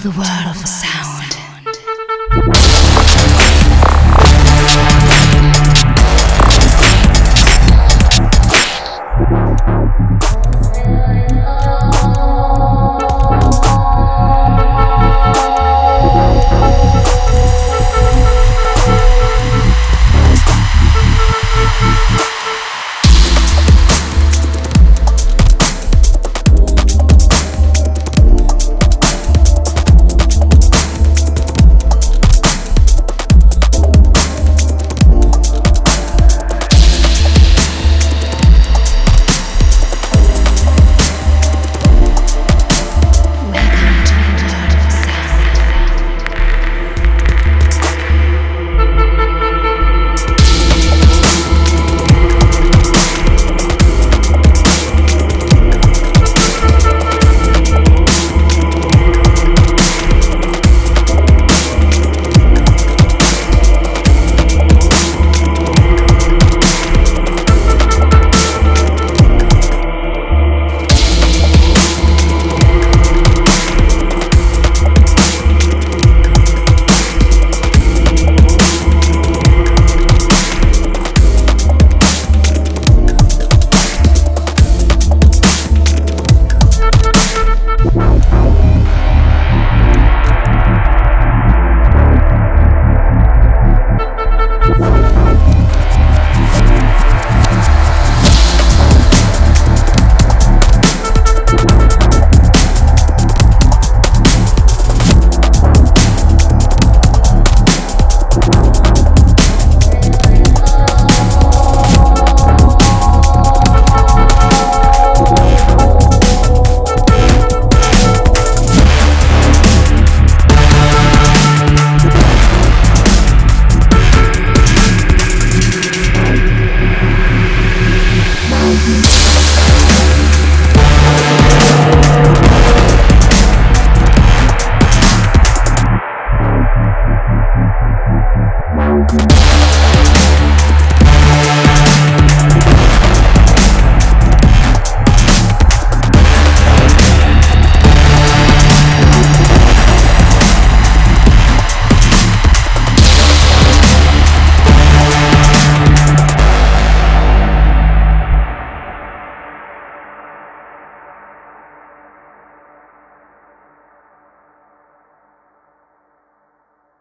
the world of sound.